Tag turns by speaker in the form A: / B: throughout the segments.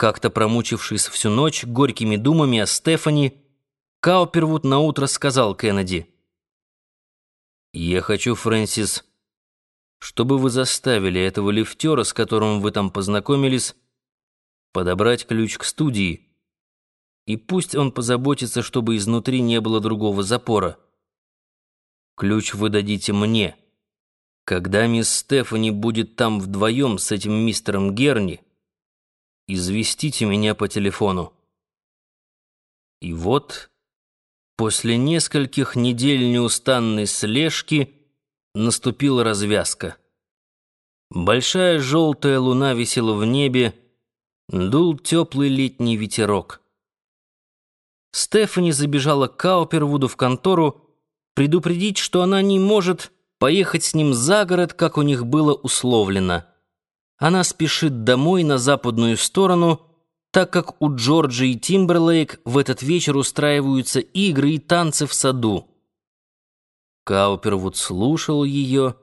A: Как-то промучившись всю ночь горькими думами о Стефани, Каупервуд наутро сказал Кеннеди. «Я хочу, Фрэнсис, чтобы вы заставили этого лифтера, с которым вы там познакомились, подобрать ключ к студии, и пусть он позаботится, чтобы изнутри не было другого запора. Ключ вы дадите мне. Когда мисс Стефани будет там вдвоем с этим мистером Герни, известите меня по телефону. И вот, после нескольких недель неустанной слежки, наступила развязка. Большая желтая луна висела в небе, дул теплый летний ветерок. Стефани забежала к Каупервуду в контору предупредить, что она не может поехать с ним за город, как у них было условлено. Она спешит домой на западную сторону, так как у Джорджа и Тимберлейк в этот вечер устраиваются игры и танцы в саду. Каупервуд слушал ее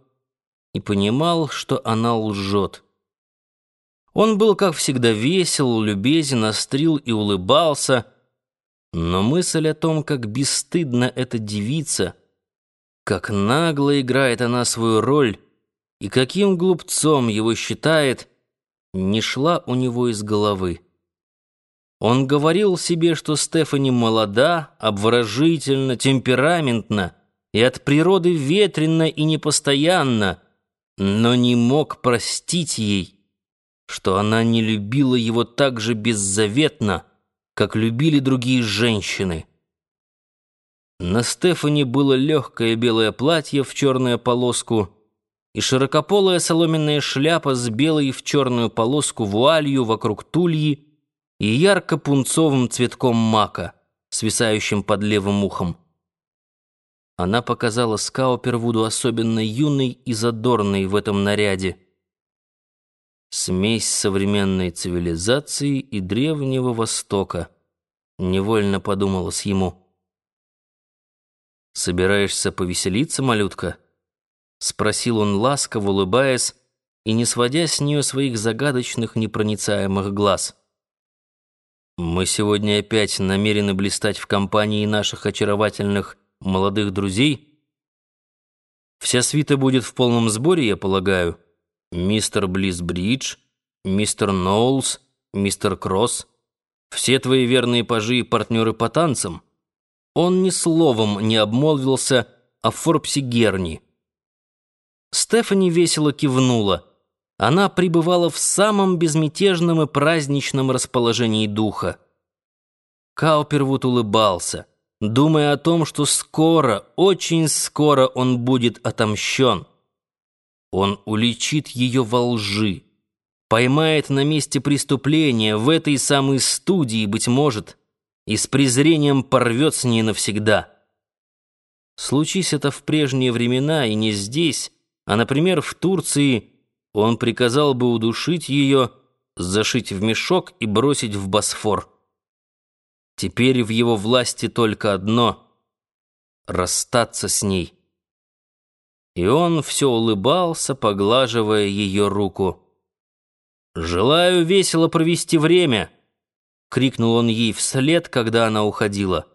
A: и понимал, что она лжет. Он был, как всегда, весел, любезен, острил и улыбался, но мысль о том, как бесстыдна эта девица, как нагло играет она свою роль, и каким глупцом его считает, не шла у него из головы. Он говорил себе, что Стефани молода, обворожительна, темпераментна и от природы ветрена и непостоянна, но не мог простить ей, что она не любила его так же беззаветно, как любили другие женщины. На Стефани было легкое белое платье в черную полоску — и широкополая соломенная шляпа с белой в черную полоску вуалью вокруг тульи и ярко-пунцовым цветком мака, свисающим под левым ухом. Она показала Скаупервуду особенно юной и задорной в этом наряде. Смесь современной цивилизации и Древнего Востока, невольно подумалось ему. «Собираешься повеселиться, малютка?» — спросил он ласково, улыбаясь и не сводя с нее своих загадочных непроницаемых глаз. «Мы сегодня опять намерены блистать в компании наших очаровательных молодых друзей. Вся свита будет в полном сборе, я полагаю. Мистер Близ-Бридж, мистер Ноулс, мистер Кросс, все твои верные пажи и партнеры по танцам». Он ни словом не обмолвился о Форбсе Герни — Стефани весело кивнула. Она пребывала в самом безмятежном и праздничном расположении духа. Каупервуд улыбался, думая о том, что скоро, очень скоро он будет отомщен. Он уличит ее во лжи, поймает на месте преступления, в этой самой студии, быть может, и с презрением порвет с ней навсегда. Случись это в прежние времена и не здесь, а, например, в Турции он приказал бы удушить ее, зашить в мешок и бросить в Босфор. Теперь в его власти только одно — расстаться с ней. И он все улыбался, поглаживая ее руку. «Желаю весело провести время!» — крикнул он ей вслед, когда она уходила.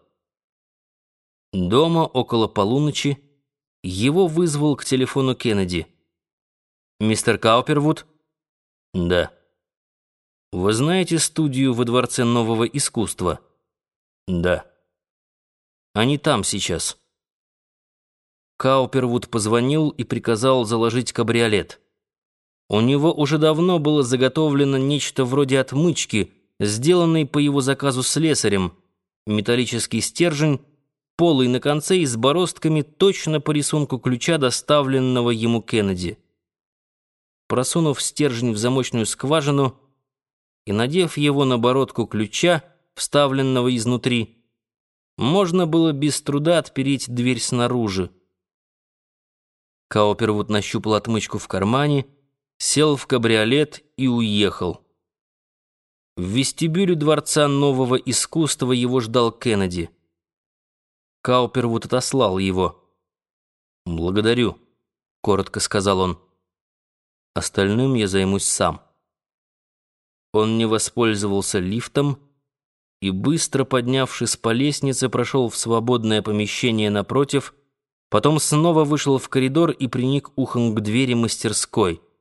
A: Дома около полуночи его вызвал к телефону Кеннеди. «Мистер Каупервуд?» «Да». «Вы знаете студию во Дворце нового искусства?» «Да». «Они там сейчас». Каупервуд позвонил и приказал заложить кабриолет. У него уже давно было заготовлено нечто вроде отмычки, сделанной по его заказу слесарем, металлический стержень, полый на конце и с бороздками точно по рисунку ключа, доставленного ему Кеннеди. Просунув стержень в замочную скважину и надев его на бородку ключа, вставленного изнутри, можно было без труда отпереть дверь снаружи. Каупервуд нащупал отмычку в кармане, сел в кабриолет и уехал. В вестибюле Дворца нового искусства его ждал Кеннеди. Каупервуд отослал его. «Благодарю», — коротко сказал он. «Остальным я займусь сам». Он не воспользовался лифтом и, быстро поднявшись по лестнице, прошел в свободное помещение напротив, потом снова вышел в коридор и приник ухом к двери мастерской —